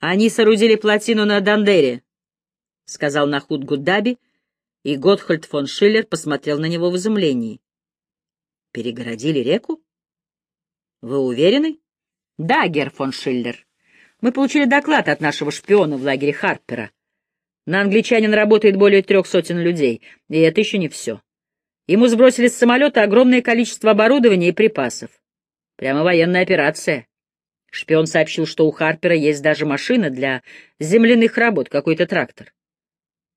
Они соорудили плотину на Дандере, — сказал Нахуд Гудаби, и Готхольд фон Шиллер посмотрел на него в изумлении. — Перегородили реку? — Вы уверены? — Да, Гер фон Шиллер. Мы получили доклад от нашего шпиона в лагере Харпера. На англичанин работает более трех сотен людей, и это еще не все. Ему сбросили с самолета огромное количество оборудования и припасов. Прямо военная операция. Шпион сообщил, что у Харпера есть даже машина для земляных работ, какой-то трактор.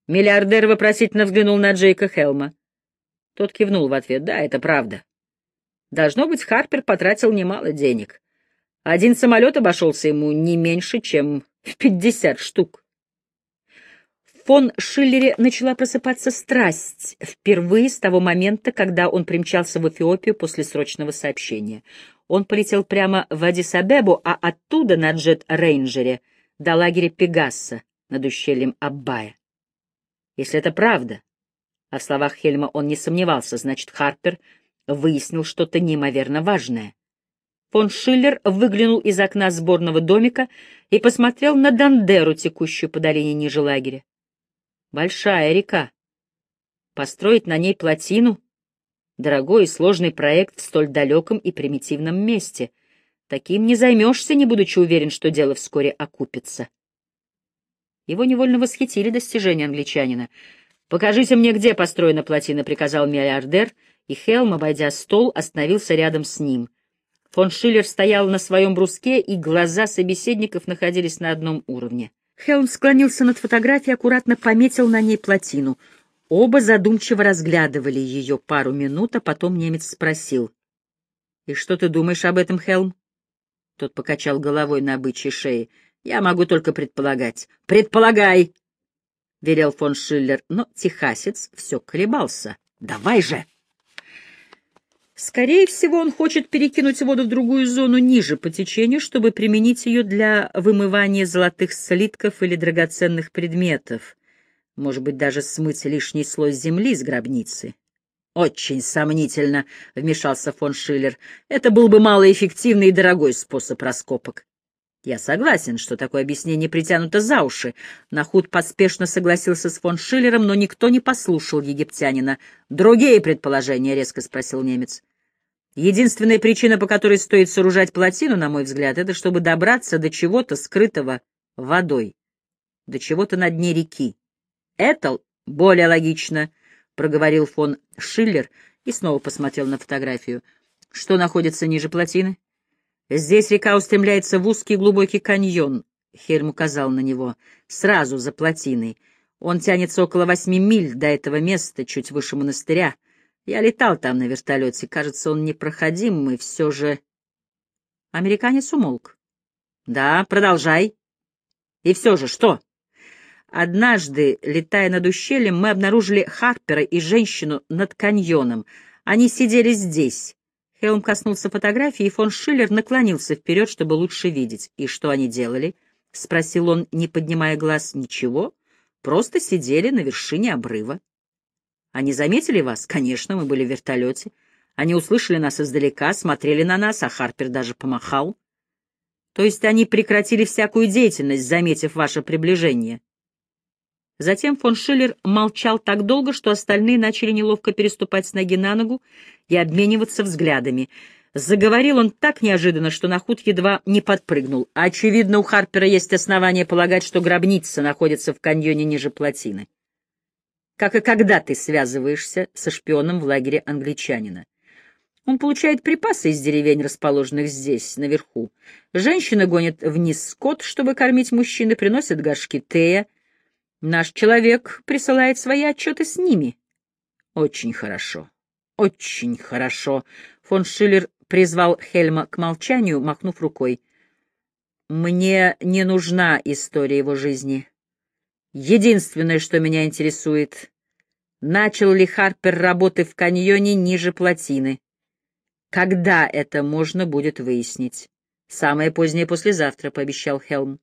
Миллиардер вопросительно взглянул на Джейка Хелма. Тот кивнул в ответ. «Да, это правда. Должно быть, Харпер потратил немало денег. Один самолет обошелся ему не меньше, чем в пятьдесят штук. В фон Шиллере начала просыпаться страсть впервые с того момента, когда он примчался в Эфиопию после срочного сообщения. Он полетел прямо в Адис-Абебу, а оттуда на джет-рейнджере до лагеря Пегасса над ущельем Аббая. Если это правда, а в словах Хельма он не сомневался, значит, Харпер выяснил что-то неимоверно важное. Фон Шиллер выглянул из окна сборного домика и посмотрел на Дандеру, текущую по долине ниже лагеря. Большая река. Построить на ней плотину — дорогой и сложный проект в столь далеком и примитивном месте. Таким не займешься, не будучи уверен, что дело вскоре окупится. Его невольно восхитили достижения англичанина. «Покажите мне, где построена плотина», — приказал миллиардер, и Хелм, обойдя стол, остановился рядом с ним — Фон Шиллер стоял на своем бруске, и глаза собеседников находились на одном уровне. Хелм склонился над фотографией, аккуратно пометил на ней плотину. Оба задумчиво разглядывали ее пару минут, а потом немец спросил. — И что ты думаешь об этом, Хелм? Тот покачал головой на бычьей шее. — Я могу только предполагать. — Предполагай! — велел фон Шиллер, но техасец все колебался. — Давай же! — Скорее всего, он хочет перекинуть воду в другую зону ниже по течению, чтобы применить ее для вымывания золотых слитков или драгоценных предметов. Может быть, даже смыть лишний слой земли с гробницы. «Очень сомнительно», — вмешался фон Шиллер. «Это был бы малоэффективный и дорогой способ раскопок». «Я согласен, что такое объяснение притянуто за уши». Нахуд поспешно согласился с фон Шиллером, но никто не послушал египтянина. «Другие предположения?» — резко спросил немец. «Единственная причина, по которой стоит сооружать плотину, на мой взгляд, это чтобы добраться до чего-то скрытого водой, до чего-то на дне реки. Это более логично», — проговорил фон Шиллер и снова посмотрел на фотографию. «Что находится ниже плотины?» Здесь река устремляется в узкий глубокий каньон, — Хельм указал на него, — сразу за плотиной. Он тянется около восьми миль до этого места, чуть выше монастыря. Я летал там на вертолете, кажется, он непроходим, и все же... Американец умолк. — Да, продолжай. — И все же, что? Однажды, летая над ущельем, мы обнаружили Харпера и женщину над каньоном. Они сидели здесь. Хелм коснулся фотографии, и фон Шиллер наклонился вперед, чтобы лучше видеть. «И что они делали?» — спросил он, не поднимая глаз. «Ничего. Просто сидели на вершине обрыва». «Они заметили вас?» «Конечно, мы были в вертолете. Они услышали нас издалека, смотрели на нас, а Харпер даже помахал». «То есть они прекратили всякую деятельность, заметив ваше приближение?» Затем фон Шиллер молчал так долго, что остальные начали неловко переступать с ноги на ногу и обмениваться взглядами. Заговорил он так неожиданно, что Нахут едва не подпрыгнул. Очевидно, у Харпера есть основания полагать, что гробница находится в каньоне ниже плотины. Как и когда ты связываешься со шпионом в лагере англичанина. Он получает припасы из деревень, расположенных здесь, наверху. Женщина гонит вниз скот, чтобы кормить мужчины, приносит горшки тея, Наш человек присылает свои отчеты с ними. Очень хорошо. Очень хорошо. Фон Шиллер призвал Хельма к молчанию, махнув рукой. Мне не нужна история его жизни. Единственное, что меня интересует, начал ли Харпер работы в каньоне ниже плотины. Когда это можно будет выяснить? Самое позднее послезавтра, — пообещал Хелм.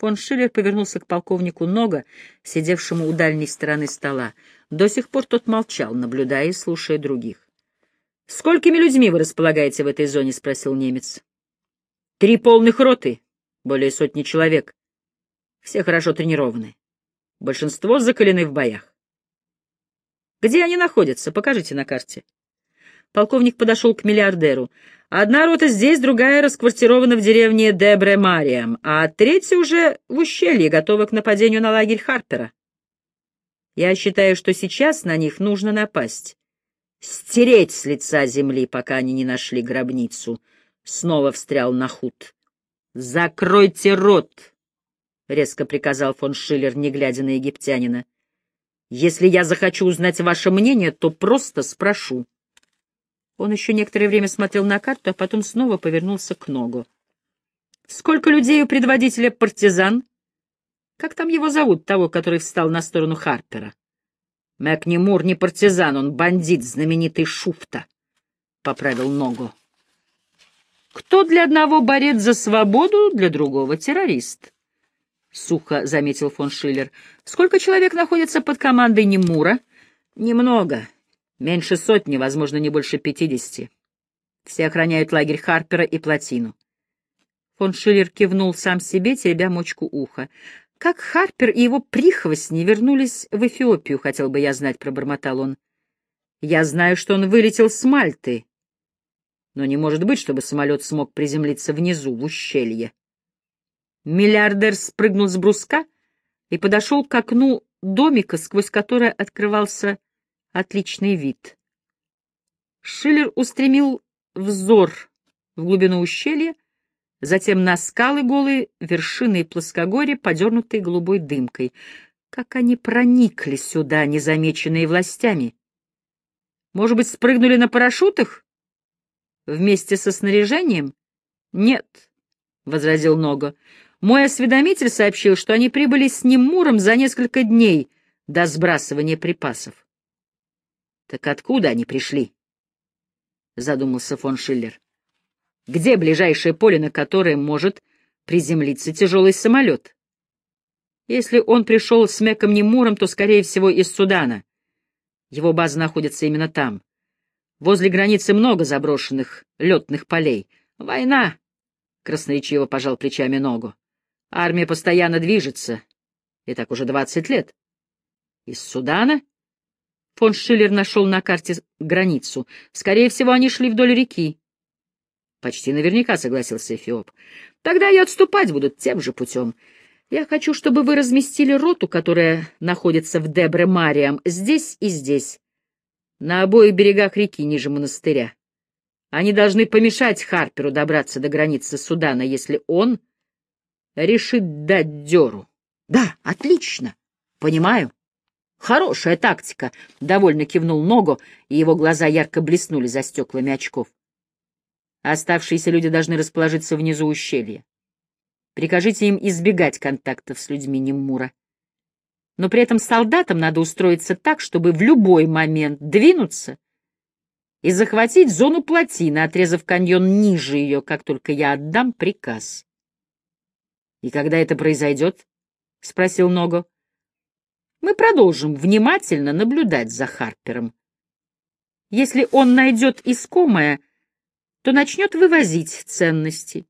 Фон Шиллер повернулся к полковнику Нога, сидевшему у дальней стороны стола. До сих пор тот молчал, наблюдая и слушая других. — Сколькими людьми вы располагаете в этой зоне? — спросил немец. — Три полных роты, Более сотни человек. Все хорошо тренированы. Большинство закалены в боях. Где они находятся? Покажите на карте. Полковник подошел к миллиардеру. Одна рота здесь, другая расквартирована в деревне Дебре-Мариам, а третья уже в ущелье, готова к нападению на лагерь Харпера. Я считаю, что сейчас на них нужно напасть. Стереть с лица земли, пока они не нашли гробницу. Снова встрял на худ. «Закройте рот!» — резко приказал фон Шиллер, не глядя на египтянина. «Если я захочу узнать ваше мнение, то просто спрошу». Он еще некоторое время смотрел на карту, а потом снова повернулся к ногу. «Сколько людей у предводителя партизан?» «Как там его зовут, того, который встал на сторону Харпера?» «Мэкни Мур не партизан, он бандит, знаменитый Шуфта», — поправил ногу. «Кто для одного борец за свободу, для другого террорист», — сухо заметил фон Шиллер. «Сколько человек находится под командой Немура?» «Немного. Меньше сотни, возможно, не больше пятидесяти. Все охраняют лагерь Харпера и плотину. Фон Шиллер кивнул сам себе, теребя мочку уха. «Как Харпер и его прихвостни вернулись в Эфиопию, хотел бы я знать», — пробормотал он. «Я знаю, что он вылетел с Мальты, но не может быть, чтобы самолет смог приземлиться внизу, в ущелье». Миллиардер спрыгнул с бруска и подошел к окну домика, сквозь которое открывался отличный вид. Шиллер устремил взор в глубину ущелья, затем на скалы голые, вершины и плоскогорья, подернутые голубой дымкой. Как они проникли сюда, незамеченные властями? Может быть, спрыгнули на парашютах? Вместе со снаряжением? Нет, — возразил Нога. Мой осведомитель сообщил, что они прибыли с Немуром за несколько дней до сбрасывания припасов. Так откуда они пришли? Задумался фон Шиллер. Где ближайшее поле, на которое может приземлиться тяжелый самолет? Если он пришел с Меком Немуром, то, скорее всего, из Судана. Его база находится именно там. Возле границы много заброшенных летных полей. Война, — красноречиво пожал плечами ногу. Армия постоянно движется. И так уже двадцать лет. Из Судана? Фон Шиллер нашел на карте границу. Скорее всего, они шли вдоль реки. Почти наверняка согласился Эфиоп. Тогда и отступать будут тем же путем. Я хочу, чтобы вы разместили роту, которая находится в Дебре-Мариам, здесь и здесь, на обоих берегах реки ниже монастыря. Они должны помешать Харперу добраться до границы Судана, если он решит дать дёру. Да, отлично. Понимаю. Хорошая тактика, — довольно кивнул Ногу, и его глаза ярко блеснули за стеклами очков. Оставшиеся люди должны расположиться внизу ущелья. Прикажите им избегать контактов с людьми Немура. Но при этом солдатам надо устроиться так, чтобы в любой момент двинуться и захватить зону плотины, отрезав каньон ниже ее, как только я отдам приказ. — И когда это произойдет? — спросил Ного мы продолжим внимательно наблюдать за Харпером. Если он найдет искомое, то начнет вывозить ценности.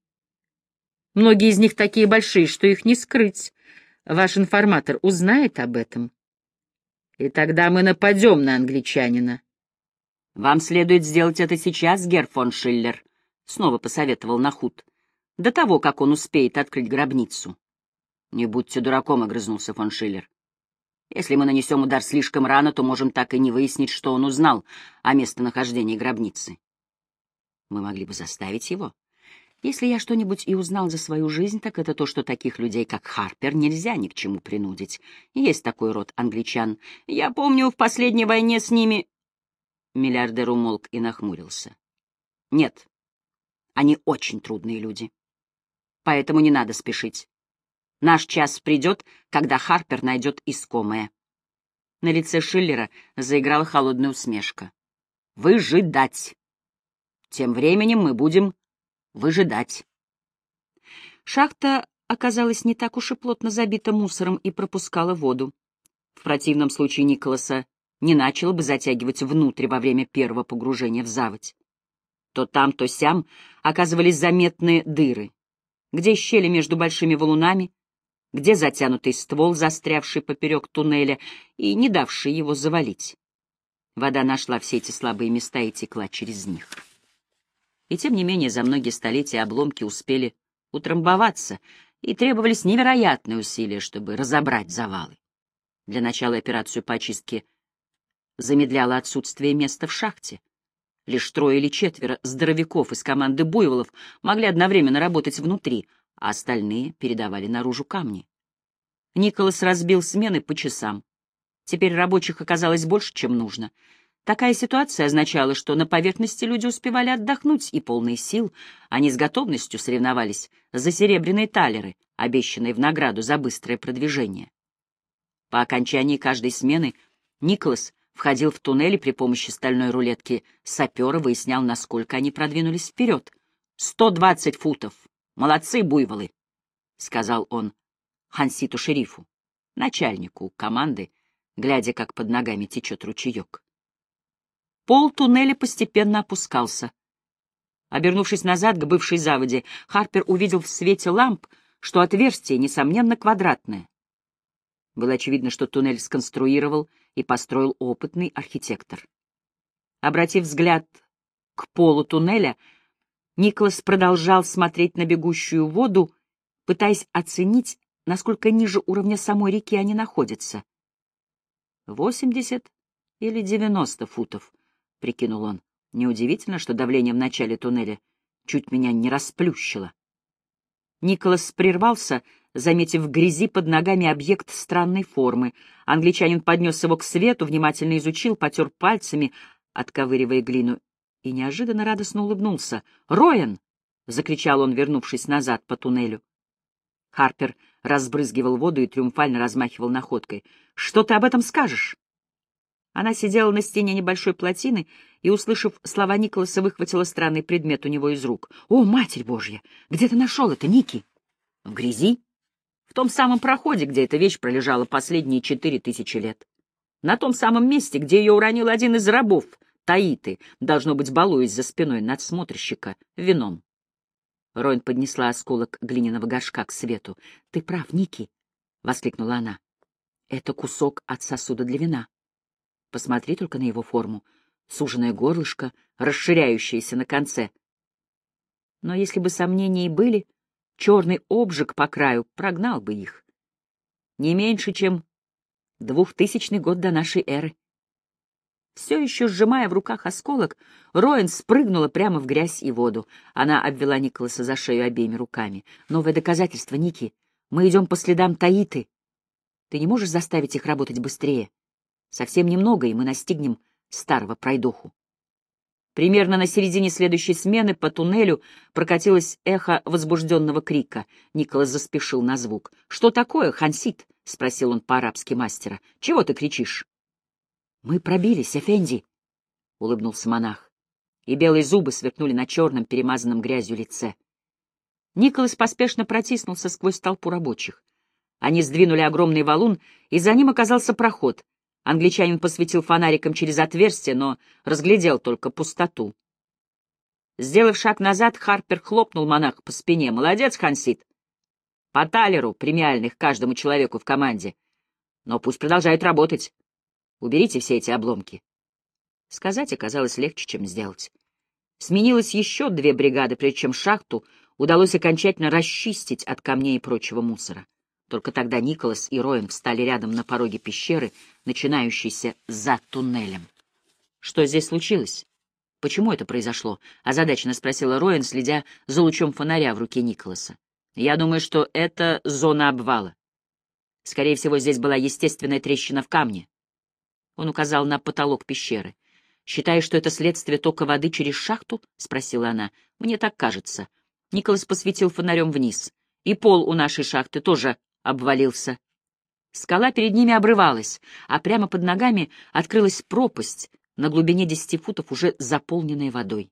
Многие из них такие большие, что их не скрыть. Ваш информатор узнает об этом. И тогда мы нападем на англичанина. — Вам следует сделать это сейчас, Герр фон Шиллер, — снова посоветовал Нахут, — до того, как он успеет открыть гробницу. — Не будьте дураком, — огрызнулся фон Шиллер. Если мы нанесем удар слишком рано, то можем так и не выяснить, что он узнал о местонахождении гробницы. Мы могли бы заставить его. Если я что-нибудь и узнал за свою жизнь, так это то, что таких людей, как Харпер, нельзя ни к чему принудить. Есть такой род англичан. Я помню, в последней войне с ними... Миллиардер умолк и нахмурился. Нет, они очень трудные люди. Поэтому не надо спешить. Наш час придет, когда Харпер найдет искомое. На лице Шиллера заиграла холодная усмешка. Выжидать. Тем временем мы будем выжидать. Шахта оказалась не так уж и плотно забита мусором и пропускала воду. В противном случае Николаса не начал бы затягивать внутрь во время первого погружения в заводь. То там, то сям оказывались заметные дыры. где щели между большими валунами, где затянутый ствол, застрявший поперек туннеля и не давший его завалить. Вода нашла все эти слабые места и текла через них. И тем не менее за многие столетия обломки успели утрамбоваться, и требовались невероятные усилия, чтобы разобрать завалы. Для начала операцию по очистке замедляло отсутствие места в шахте. Лишь трое или четверо здоровяков из команды Буйволов могли одновременно работать внутри, а остальные передавали наружу камни. Николас разбил смены по часам. Теперь рабочих оказалось больше, чем нужно. Такая ситуация означала, что на поверхности люди успевали отдохнуть и полные сил. Они с готовностью соревновались за серебряные талеры, обещанные в награду за быстрое продвижение. По окончании каждой смены Николас входил в туннели при помощи стальной рулетки сапера, выяснял, насколько они продвинулись вперед. «Сто двадцать футов! Молодцы, буйволы!» — сказал он Ханситу шерифу, начальнику команды, глядя, как под ногами течет ручеек. Пол туннеля постепенно опускался. Обернувшись назад к бывшей заводе, Харпер увидел в свете ламп, что отверстие, несомненно, квадратное. Было очевидно, что туннель сконструировал и построил опытный архитектор. Обратив взгляд к полу туннеля, Николас продолжал смотреть на бегущую воду, пытаясь оценить, насколько ниже уровня самой реки они находятся. Восемьдесят или девяносто футов, — прикинул он. Неудивительно, что давление в начале туннеля чуть меня не расплющило. Николас прервался, заметив в грязи под ногами объект странной формы. Англичанин поднес его к свету, внимательно изучил, потер пальцами, отковыривая глину, и неожиданно радостно улыбнулся. «Роэн!» — закричал он, вернувшись назад по туннелю. Харпер разбрызгивал воду и триумфально размахивал находкой. «Что ты об этом скажешь?» Она сидела на стене небольшой плотины и, услышав слова Николаса, выхватила странный предмет у него из рук. «О, Матерь Божья! Где ты нашел это, Ники?» «В грязи. В том самом проходе, где эта вещь пролежала последние четыре тысячи лет. На том самом месте, где ее уронил один из рабов, Таиты, должно быть, балуясь за спиной надсмотрщика, вином». Ройн поднесла осколок глиняного горшка к свету. «Ты прав, Ники!» — воскликнула она. «Это кусок от сосуда для вина». Посмотри только на его форму. Суженное горлышко, расширяющееся на конце. Но если бы сомнения и были, черный обжиг по краю прогнал бы их. Не меньше, чем двухтысячный год до нашей эры. Все еще сжимая в руках осколок, Роэн спрыгнула прямо в грязь и воду. Она обвела Николаса за шею обеими руками. «Новое доказательство, Ники. Мы идем по следам Таиты. Ты не можешь заставить их работать быстрее?» Совсем немного, и мы настигнем старого пройдоху. Примерно на середине следующей смены по туннелю прокатилось эхо возбужденного крика. Николас заспешил на звук. — Что такое, Хансит? — спросил он по-арабски мастера. — Чего ты кричишь? — Мы пробились, Эфенди, — улыбнулся монах. И белые зубы сверкнули на черном, перемазанном грязью лице. Николас поспешно протиснулся сквозь толпу рабочих. Они сдвинули огромный валун, и за ним оказался проход. Англичанин посветил фонариком через отверстие, но разглядел только пустоту. Сделав шаг назад, Харпер хлопнул монах по спине. «Молодец, Хансит! По талеру премиальных каждому человеку в команде. Но пусть продолжают работать. Уберите все эти обломки». Сказать оказалось легче, чем сделать. Сменилось еще две бригады, прежде чем шахту удалось окончательно расчистить от камней и прочего мусора. Только тогда Николас и Роэн встали рядом на пороге пещеры, начинающейся за туннелем. «Что здесь случилось? Почему это произошло?» — озадаченно спросила Роэн, следя за лучом фонаря в руке Николаса. «Я думаю, что это зона обвала. Скорее всего, здесь была естественная трещина в камне». Он указал на потолок пещеры. «Считаешь, что это следствие тока воды через шахту?» — спросила она. «Мне так кажется». Николас посветил фонарем вниз. «И пол у нашей шахты тоже обвалился. Скала перед ними обрывалась, а прямо под ногами открылась пропасть на глубине десяти футов, уже заполненная водой.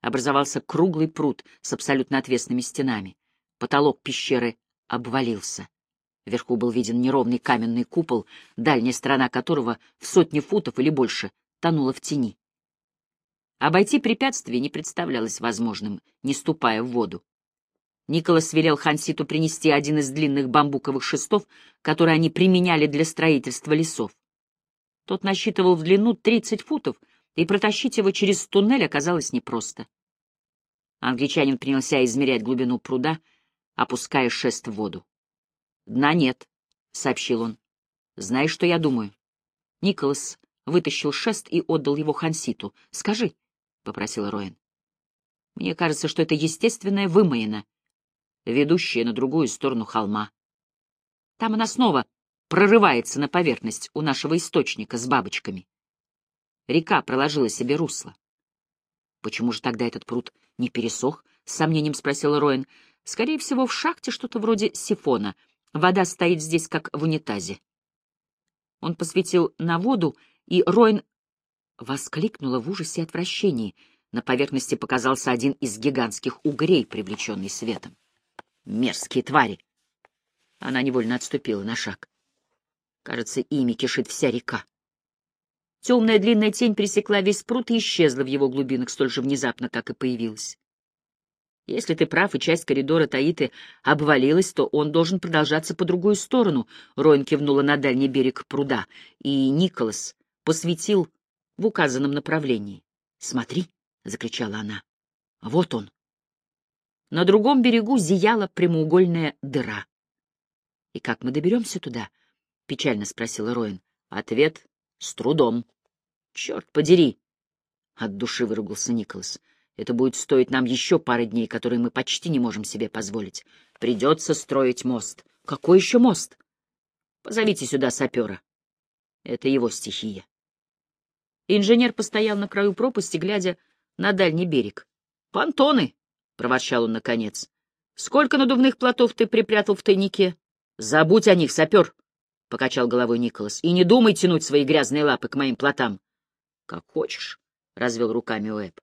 Образовался круглый пруд с абсолютно отвесными стенами. Потолок пещеры обвалился. Вверху был виден неровный каменный купол, дальняя сторона которого в сотни футов или больше тонула в тени. Обойти препятствие не представлялось возможным, не ступая в воду. Николас велел Ханситу принести один из длинных бамбуковых шестов, которые они применяли для строительства лесов. Тот насчитывал в длину 30 футов, и протащить его через туннель оказалось непросто. Англичанин принялся измерять глубину пруда, опуская шест в воду. «Дна нет», — сообщил он. «Знаешь, что я думаю?» Николас вытащил шест и отдал его Ханситу. «Скажи», — попросил Роэн. «Мне кажется, что это естественная вымоина, ведущая на другую сторону холма. Там она снова прорывается на поверхность у нашего источника с бабочками. Река проложила себе русло. Почему же тогда этот пруд не пересох? С сомнением спросил Роэн. Скорее всего, в шахте что-то вроде сифона. Вода стоит здесь, как в унитазе. Он посветил на воду, и Роэн воскликнула в ужасе и отвращении. На поверхности показался один из гигантских угрей, привлеченный светом. Мерзкие твари! Она невольно отступила на шаг. Кажется, ими кишит вся река. Темная длинная тень пересекла весь пруд и исчезла в его глубинах столь же внезапно, как и появилась. Если ты прав, и часть коридора Таиты обвалилась, то он должен продолжаться по другую сторону. Роин кивнула на дальний берег пруда, и Николас посветил в указанном направлении. «Смотри!» — закричала она. «Вот он!» На другом берегу зияла прямоугольная дыра. «И как мы доберемся туда?» — печально спросила Роин. Ответ — с трудом. «Черт подери!» — от души выругался Николас. Это будет стоить нам еще пары дней, которые мы почти не можем себе позволить. Придется строить мост. Какой еще мост? Позовите сюда сапера. Это его стихия. Инженер постоял на краю пропасти, глядя на дальний берег. «Понтоны!» — проворчал он наконец. «Сколько надувных плотов ты припрятал в тайнике?» «Забудь о них, сапер!» — покачал головой Николас. «И не думай тянуть свои грязные лапы к моим плотам». «Как хочешь», — развел руками Уэбб.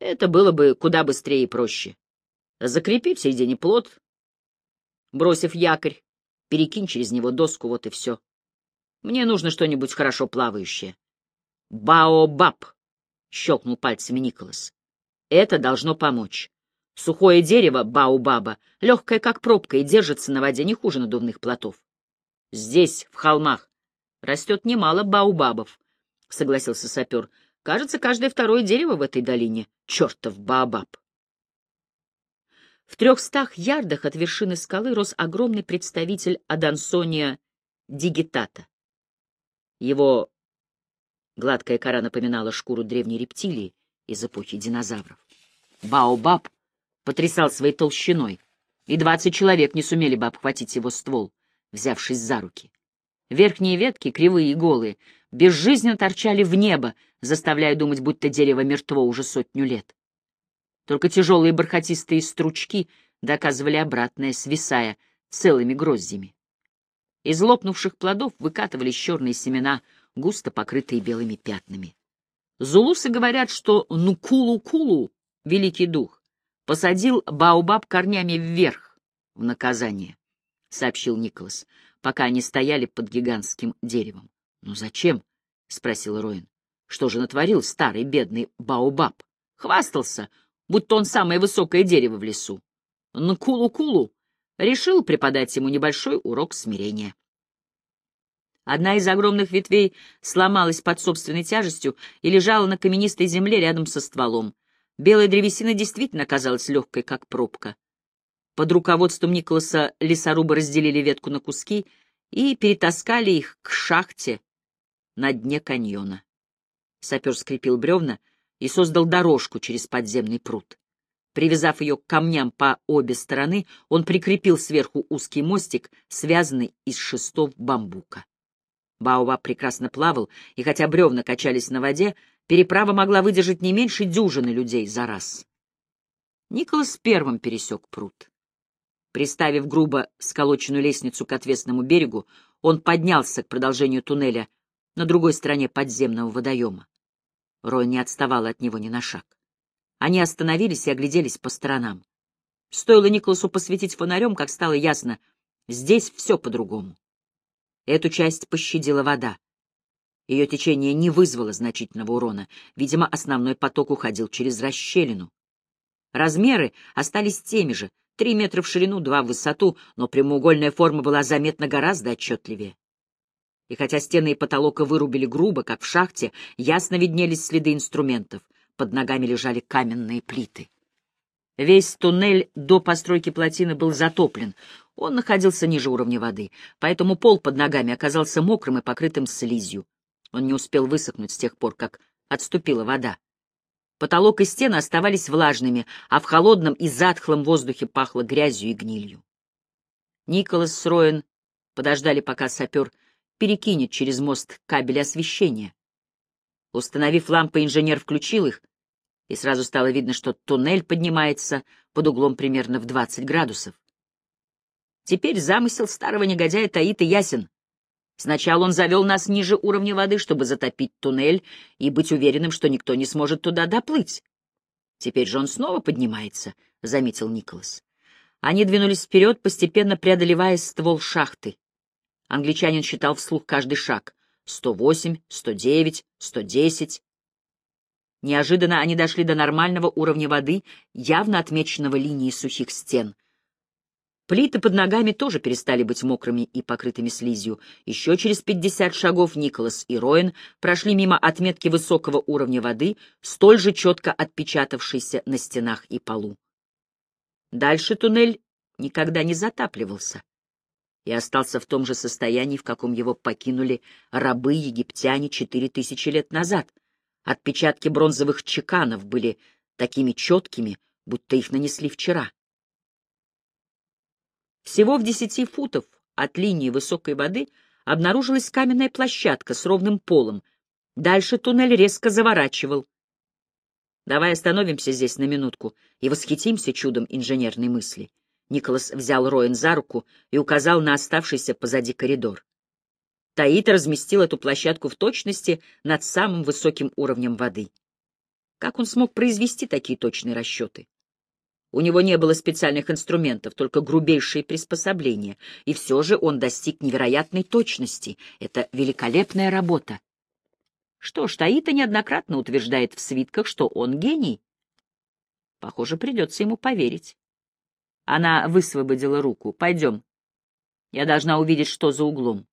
Это было бы куда быстрее и проще. Закрепи в середине плот, бросив якорь, перекинь через него доску, вот и все. Мне нужно что-нибудь хорошо плавающее. Баобаб! — щелкнул пальцами Николас. Это должно помочь. Сухое дерево баобаба, легкое как пробка и держится на воде не хуже надувных плотов. Здесь, в холмах, растет немало баобабов, — согласился сапер. Кажется, каждое второе дерево в этой долине — чертов Баобаб. В трехстах ярдах от вершины скалы рос огромный представитель Адансония дигитата. Его гладкая кора напоминала шкуру древней рептилии из эпохи динозавров. Баобаб потрясал своей толщиной, и двадцать человек не сумели бы обхватить его ствол, взявшись за руки. Верхние ветки, кривые и голые, безжизненно торчали в небо, заставляя думать, будто дерево мертво уже сотню лет. Только тяжелые бархатистые стручки доказывали обратное, свисая целыми гроздями. Из лопнувших плодов выкатывались черные семена, густо покрытые белыми пятнами. Зулусы говорят, что Нукулу-Кулу, великий дух, посадил Баобаб корнями вверх в наказание, — сообщил Николас, пока они стояли под гигантским деревом. — Ну зачем? — спросил Роин. — Что же натворил старый бедный Баобаб? Хвастался, будто он самое высокое дерево в лесу. Нкулу-кулу решил преподать ему небольшой урок смирения. Одна из огромных ветвей сломалась под собственной тяжестью и лежала на каменистой земле рядом со стволом. Белая древесина действительно оказалась легкой, как пробка. Под руководством Николаса лесорубы разделили ветку на куски и перетаскали их к шахте на дне каньона. Сапер скрепил бревна и создал дорожку через подземный пруд. Привязав ее к камням по обе стороны, он прикрепил сверху узкий мостик, связанный из шестов бамбука. Баоба прекрасно плавал, и хотя бревна качались на воде, переправа могла выдержать не меньше дюжины людей за раз. Николас первым пересек пруд. Приставив грубо сколоченную лестницу к отвесному берегу, он поднялся к продолжению туннеля на другой стороне подземного водоема. Рой не отставал от него ни на шаг. Они остановились и огляделись по сторонам. Стоило Николасу посветить фонарем, как стало ясно, здесь все по-другому. Эту часть пощадила вода. Ее течение не вызвало значительного урона. Видимо, основной поток уходил через расщелину. Размеры остались теми же, Три метра в ширину, два в высоту, но прямоугольная форма была заметно гораздо отчетливее. И хотя стены и потолока вырубили грубо, как в шахте, ясно виднелись следы инструментов. Под ногами лежали каменные плиты. Весь туннель до постройки плотины был затоплен. Он находился ниже уровня воды, поэтому пол под ногами оказался мокрым и покрытым слизью. Он не успел высохнуть с тех пор, как отступила вода. Потолок и стены оставались влажными, а в холодном и затхлом воздухе пахло грязью и гнилью. Николас с Роэн подождали, пока сапер перекинет через мост кабель освещения. Установив лампы, инженер включил их, и сразу стало видно, что туннель поднимается под углом примерно в 20 градусов. Теперь замысел старого негодяя Таита ясен. Сначала он завел нас ниже уровня воды, чтобы затопить туннель и быть уверенным, что никто не сможет туда доплыть. Теперь же он снова поднимается, — заметил Николас. Они двинулись вперед, постепенно преодолевая ствол шахты. Англичанин считал вслух каждый шаг. Сто восемь, сто девять, сто десять. Неожиданно они дошли до нормального уровня воды, явно отмеченного линией сухих стен — Плиты под ногами тоже перестали быть мокрыми и покрытыми слизью. Еще через пятьдесят шагов Николас и Роин прошли мимо отметки высокого уровня воды, столь же четко отпечатавшейся на стенах и полу. Дальше туннель никогда не затапливался и остался в том же состоянии, в каком его покинули рабы-египтяне четыре тысячи лет назад. Отпечатки бронзовых чеканов были такими четкими, будто их нанесли вчера. Всего в десяти футов от линии высокой воды обнаружилась каменная площадка с ровным полом. Дальше туннель резко заворачивал. «Давай остановимся здесь на минутку и восхитимся чудом инженерной мысли». Николас взял Роэн за руку и указал на оставшийся позади коридор. Таит разместил эту площадку в точности над самым высоким уровнем воды. Как он смог произвести такие точные расчеты? У него не было специальных инструментов, только грубейшие приспособления, и все же он достиг невероятной точности. Это великолепная работа. Что ж, Таита неоднократно утверждает в свитках, что он гений. Похоже, придется ему поверить. Она высвободила руку. «Пойдем. Я должна увидеть, что за углом».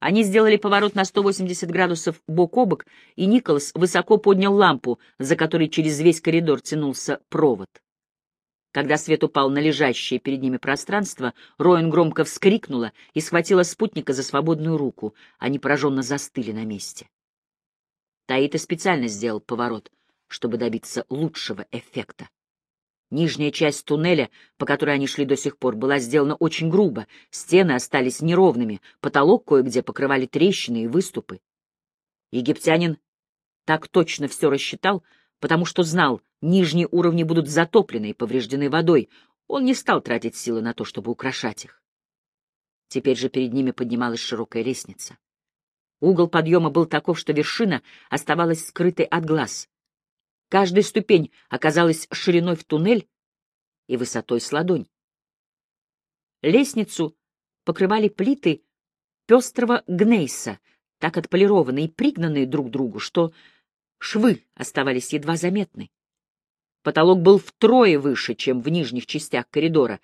Они сделали поворот на 180 градусов бок о бок, и Николас высоко поднял лампу, за которой через весь коридор тянулся провод. Когда свет упал на лежащее перед ними пространство, Роин громко вскрикнула и схватила спутника за свободную руку. Они пораженно застыли на месте. Таита специально сделал поворот, чтобы добиться лучшего эффекта. Нижняя часть туннеля, по которой они шли до сих пор, была сделана очень грубо, стены остались неровными, потолок кое-где покрывали трещины и выступы. Египтянин так точно все рассчитал, потому что знал, нижние уровни будут затоплены и повреждены водой. Он не стал тратить силы на то, чтобы украшать их. Теперь же перед ними поднималась широкая лестница. Угол подъема был таков, что вершина оставалась скрытой от глаз. Каждая ступень оказалась шириной в туннель и высотой с ладонь. Лестницу покрывали плиты пестрого гнейса, так отполированные и пригнанные друг к другу, что Швы оставались едва заметны. Потолок был втрое выше, чем в нижних частях коридора,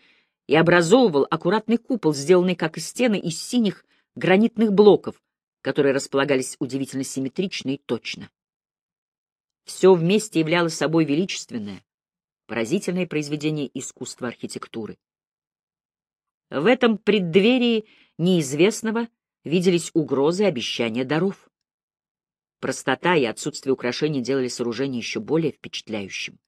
и образовывал аккуратный купол, сделанный, как и стены, из синих гранитных блоков, которые располагались удивительно симметрично и точно. Все вместе являло собой величественное, поразительное произведение искусства архитектуры. В этом преддверии неизвестного виделись угрозы и обещания даров. Простота и отсутствие украшений делали сооружение еще более впечатляющим.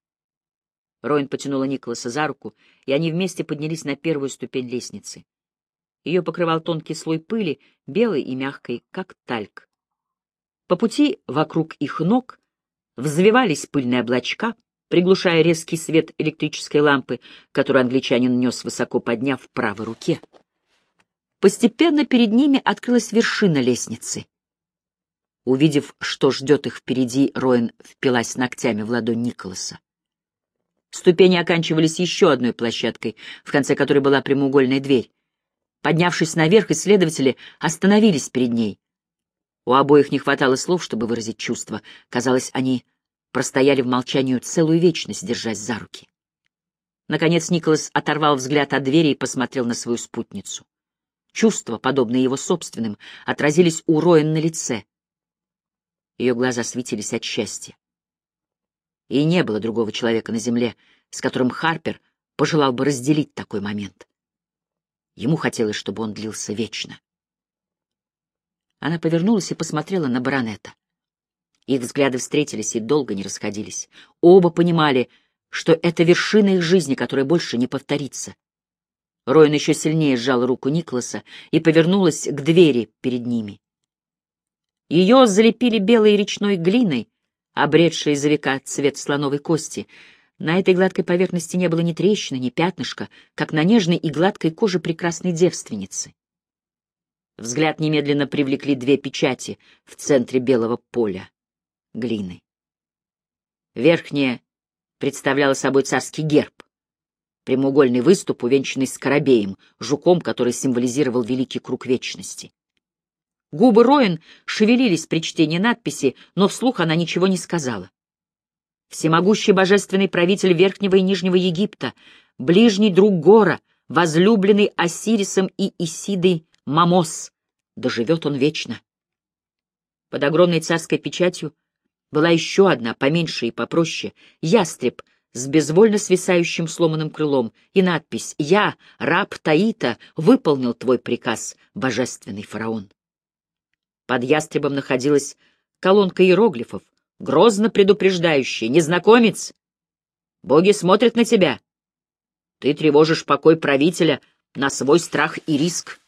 Роин потянула Николаса за руку, и они вместе поднялись на первую ступень лестницы. Ее покрывал тонкий слой пыли, белый и мягкой, как тальк. По пути вокруг их ног взвивались пыльные облачка, приглушая резкий свет электрической лампы, которую англичанин нес высоко подняв в правой руке. Постепенно перед ними открылась вершина лестницы — Увидев, что ждет их впереди, Роин впилась ногтями в ладонь Николаса. Ступени оканчивались еще одной площадкой, в конце которой была прямоугольная дверь. Поднявшись наверх, исследователи остановились перед ней. У обоих не хватало слов, чтобы выразить чувства. Казалось, они простояли в молчании целую вечность, держась за руки. Наконец Николас оторвал взгляд от двери и посмотрел на свою спутницу. Чувства, подобные его собственным, отразились у Роэн на лице. Ее глаза светились от счастья. И не было другого человека на земле, с которым Харпер пожелал бы разделить такой момент. Ему хотелось, чтобы он длился вечно. Она повернулась и посмотрела на баронета. Их взгляды встретились и долго не расходились. Оба понимали, что это вершина их жизни, которая больше не повторится. Роин еще сильнее сжал руку Николаса и повернулась к двери перед ними. Ее залепили белой речной глиной, обретшей за века цвет слоновой кости. На этой гладкой поверхности не было ни трещины, ни пятнышка, как на нежной и гладкой коже прекрасной девственницы. Взгляд немедленно привлекли две печати в центре белого поля глины. Верхняя представляла собой царский герб, прямоугольный выступ, увенчанный скоробеем, жуком, который символизировал великий круг вечности. Губы Роин шевелились при чтении надписи, но вслух она ничего не сказала. Всемогущий божественный правитель Верхнего и Нижнего Египта, ближний друг Гора, возлюбленный Осирисом и Исидой Мамос, доживет он вечно. Под огромной царской печатью была еще одна, поменьше и попроще, ястреб с безвольно свисающим сломанным крылом и надпись «Я, раб Таита, выполнил твой приказ, божественный фараон». Под ястребом находилась колонка иероглифов, грозно предупреждающая «Незнакомец! Боги смотрят на тебя! Ты тревожишь покой правителя на свой страх и риск».